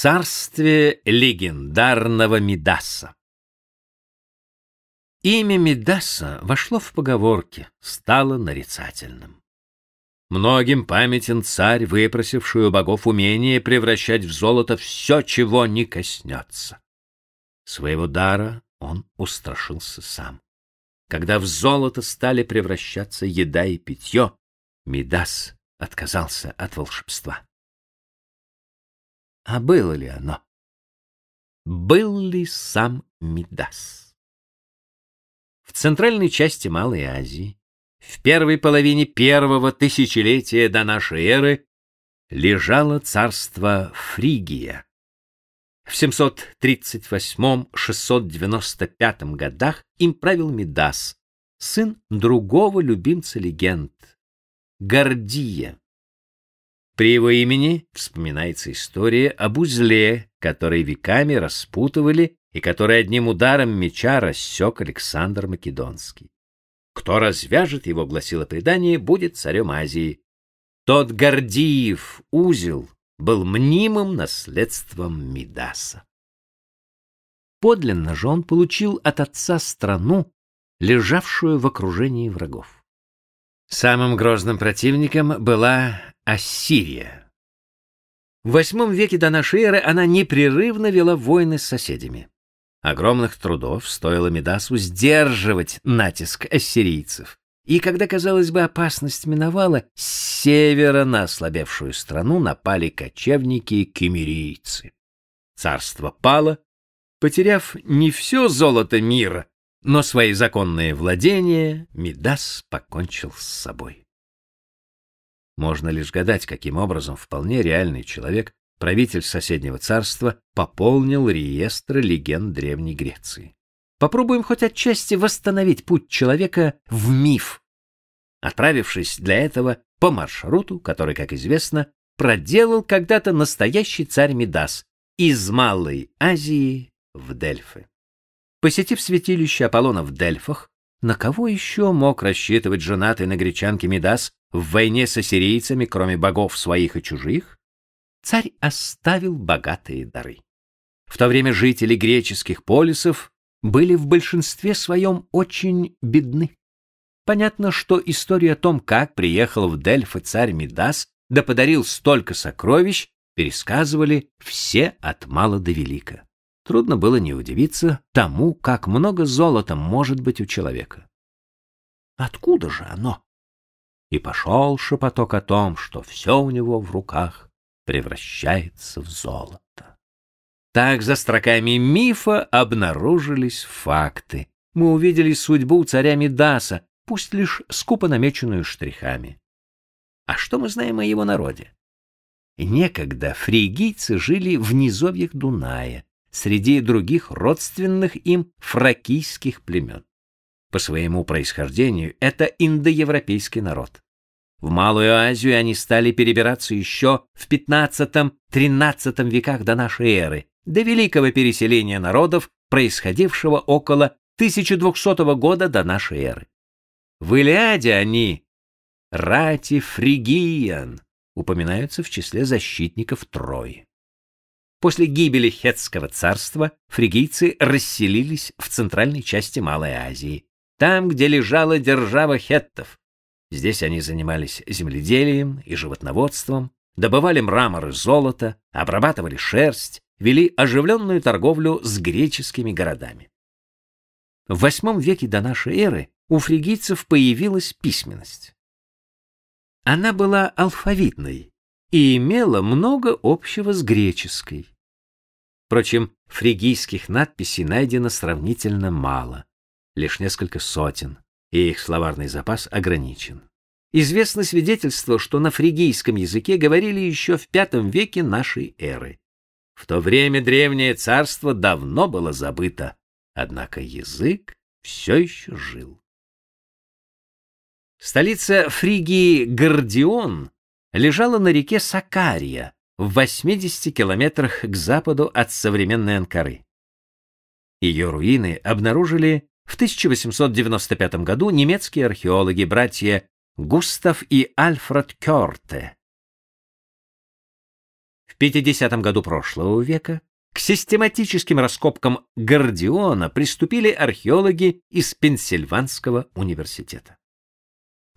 царстве легендарного Мидаса. Имя Мидаса вошло в поговорки, стало нарицательным. Многим памятен царь, выпросивший у богов умение превращать в золото все, чего не коснется. Своего дара он устрашился сам. Когда в золото стали превращаться еда и питье, Мидас отказался от волшебства. А было ли оно? Был ли сам Мидас? В центральной части Малой Азии, в первой половине первого тысячелетия до нашей эры, лежало царство Фригия. В 738-695 годах им правил Мидас, сын другого любимца легенд Гордия. При его имени вспоминается история об узле, который веками распутывали и который одним ударом меча рассек Александр Македонский. Кто развяжет его, гласило предание, будет царем Азии. Тот Гордиев узел был мнимым наследством Мидаса. Подлинно же он получил от отца страну, лежавшую в окружении врагов. Самым грозным противником была Ассирия. В восьмом веке до нашей эры она непрерывно вела войны с соседями. Огромных трудов стоило Медасу сдерживать натиск ассирийцев. И когда, казалось бы, опасность миновала, с севера на ослабевшую страну напали кочевники-кемерийцы. Царство пало, потеряв не все золото мира, но свои законные владения Мидас покончил с собой. Можно лишь гадать, каким образом вполне реальный человек, правитель соседнего царства, пополнил реестры легенд Древней Греции. Попробуем хоть отчасти восстановить путь человека в миф, отправившись для этого по маршруту, который, как известно, проделал когда-то настоящий царь Мидас из Малой Азии в Дельфы. Посетив святилище Аполлона в Дельфах, на кого еще мог рассчитывать женатый на гречанке Мидас в войне с ассирийцами, кроме богов своих и чужих? Царь оставил богатые дары. В то время жители греческих полисов были в большинстве своем очень бедны. Понятно, что история о том, как приехал в Дельфы царь Мидас, да подарил столько сокровищ, пересказывали все от мала до велика. Трудно было не удивиться тому, как много золота может быть у человека. Откуда же оно? И пошел шепоток о том, что все у него в руках превращается в золото. Так за строками мифа обнаружились факты. Мы увидели судьбу царя Мидаса, пусть лишь скупо намеченную штрихами. А что мы знаем о его народе? Некогда фригийцы жили в низовьях Дуная, среди других родственных им фракийских племен. По своему происхождению это индоевропейский народ. В Малую Азию они стали перебираться еще в XV-XIII веках до нашей эры, до великого переселения народов, происходившего около 1200 года до нашей эры. В Илиаде они, рати фригиян, упоминаются в числе защитников Трои. После гибели Хетского царства фригийцы расселились в центральной части Малой Азии, там, где лежала держава хеттов. Здесь они занимались земледелием и животноводством, добывали мрамор и золото, обрабатывали шерсть, вели оживленную торговлю с греческими городами. В восьмом веке до нашей эры у фригийцев появилась письменность. Она была алфавитной, и имела много общего с греческой. Впрочем, фригийских надписей найдено сравнительно мало, лишь несколько сотен, и их словарный запас ограничен. Известно свидетельство, что на фригийском языке говорили еще в V веке нашей эры. В то время древнее царство давно было забыто, однако язык все еще жил. Столица Фригии Гордион лежала на реке Сакария в 80 километрах к западу от современной Анкары. Ее руины обнаружили в 1895 году немецкие археологи, братья Густав и Альфред Кёрте. В 50 году прошлого века к систематическим раскопкам Гордиона приступили археологи из Пенсильванского университета.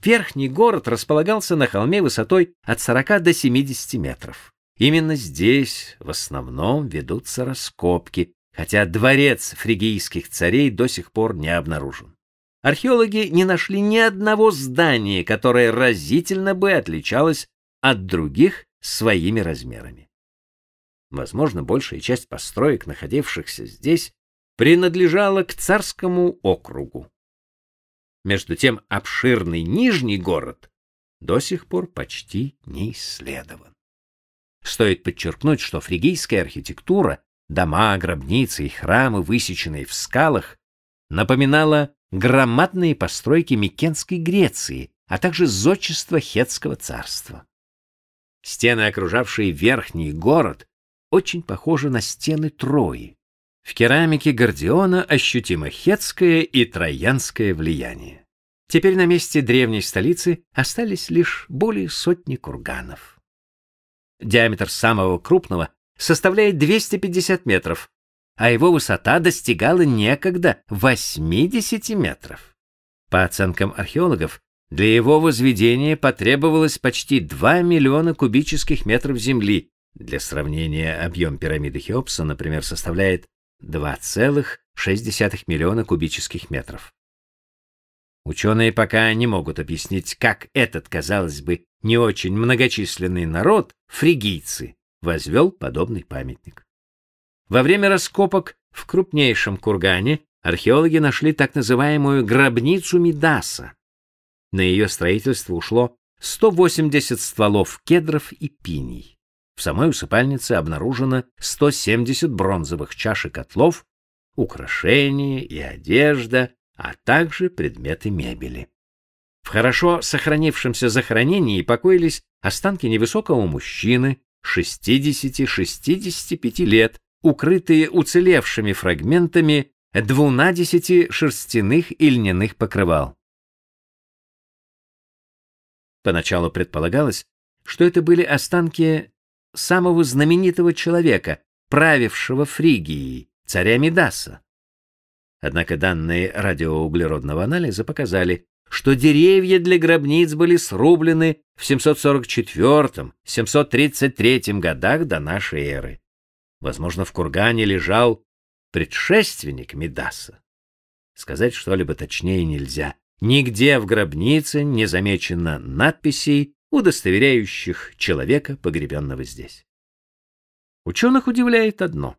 Верхний город располагался на холме высотой от 40 до 70 метров. Именно здесь в основном ведутся раскопки, хотя дворец фригийских царей до сих пор не обнаружен. Археологи не нашли ни одного здания, которое разительно бы отличалось от других своими размерами. Возможно, большая часть построек, находившихся здесь, принадлежала к царскому округу. Между тем обширный Нижний город до сих пор почти не исследован. Стоит подчеркнуть, что фригийская архитектура, дома, гробницы и храмы, высеченные в скалах, напоминала громадные постройки Микенской Греции, а также зодчество Хетского царства. Стены, окружавшие верхний город, очень похожи на стены Трои. В керамике Гордиона ощутимо хетское и троянское влияние. Теперь на месте древней столицы остались лишь более сотни курганов. Диаметр самого крупного составляет 250 метров, а его высота достигала некогда 80 метров. По оценкам археологов, для его возведения потребовалось почти 2 миллиона кубических метров земли, для сравнения, объем пирамиды Хеопса, например, составляет 2,6 миллиона кубических метров. Ученые пока не могут объяснить, как этот, казалось бы, не очень многочисленный народ, фригийцы, возвел подобный памятник. Во время раскопок в крупнейшем кургане археологи нашли так называемую гробницу Мидаса. На ее строительство ушло 180 стволов кедров и пиний. В самой усыпальнице обнаружено 170 бронзовых чаш и котлов, украшения и одежда, а также предметы мебели. В хорошо сохранившемся захоронении покоились останки невысокого мужчины 60-65 лет, укрытые уцелевшими фрагментами двунадесяти шерстяных и льняных покрывал. Поначалу предполагалось, что это были останки самого знаменитого человека, правившего Фригией, царя Мидаса. Однако данные радиоуглеродного анализа показали, что деревья для гробниц были срублены в 744-733 годах до нашей эры. Возможно, в кургане лежал предшественник Мидаса. Сказать что-либо точнее нельзя. Нигде в гробнице не замечено надписей удостоверяющих человека, погребенного здесь. Ученых удивляет одно.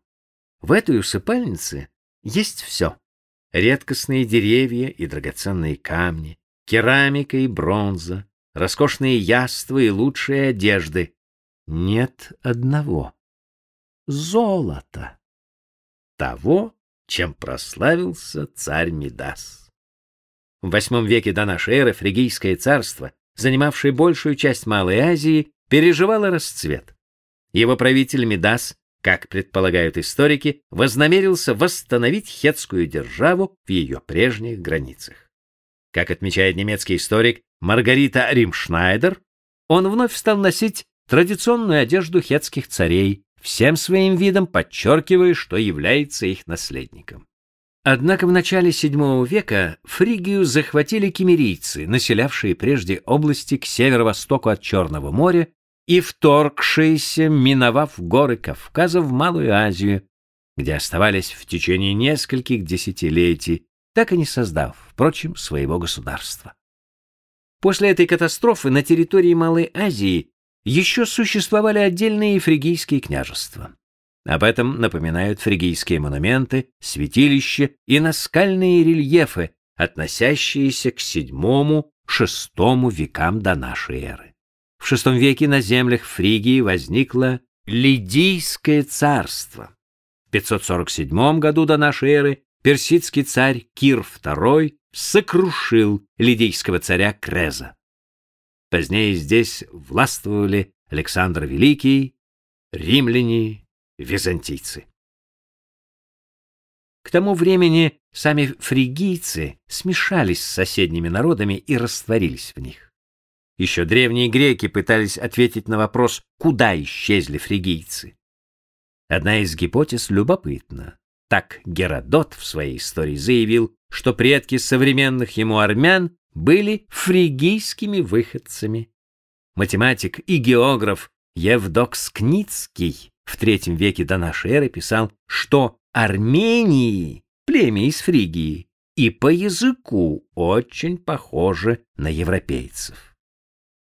В этой усыпальнице есть все. Редкостные деревья и драгоценные камни, керамика и бронза, роскошные яства и лучшие одежды. Нет одного — золота. Того, чем прославился царь Мидас. В восьмом веке до нашей эры фригийское царство занимавший большую часть Малой Азии, переживала расцвет. Его правитель Мидас, как предполагают историки, вознамерился восстановить хетскую державу в ее прежних границах. Как отмечает немецкий историк Маргарита Римшнайдер, он вновь стал носить традиционную одежду хетских царей, всем своим видом подчеркивая, что является их наследником. Однако в начале VII века Фригию захватили кемерийцы, населявшие прежде области к северо-востоку от Черного моря и вторгшиеся, миновав горы Кавказа в Малую Азию, где оставались в течение нескольких десятилетий, так и не создав, впрочем, своего государства. После этой катастрофы на территории Малой Азии еще существовали отдельные фригийские княжества. Об этом напоминают фригийские монументы, святилища и наскальные рельефы, относящиеся к VII-VI векам до нашей эры. В VI веке на землях Фригии возникло Лидийское царство. В 547 году до нашей эры персидский царь Кир II сокрушил лидийского царя Креза. Позднее здесь властвовали Александр Великий, римляне византийцы. К тому времени сами фригийцы смешались с соседними народами и растворились в них. Еще древние греки пытались ответить на вопрос, куда исчезли фригийцы. Одна из гипотез любопытна. Так Геродот в своей истории заявил, что предки современных ему армян были фригийскими выходцами. Математик и географ Евдокс Кницкий в III веке до нашей эры писал, что Армении, племя из Фригии, и по языку очень похожи на европейцев.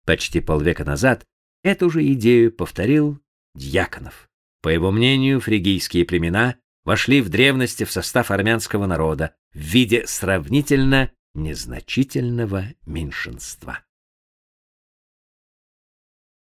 Почти полвека назад эту же идею повторил Дьяконов. По его мнению, фригийские племена вошли в древности в состав армянского народа в виде сравнительно незначительного меньшинства.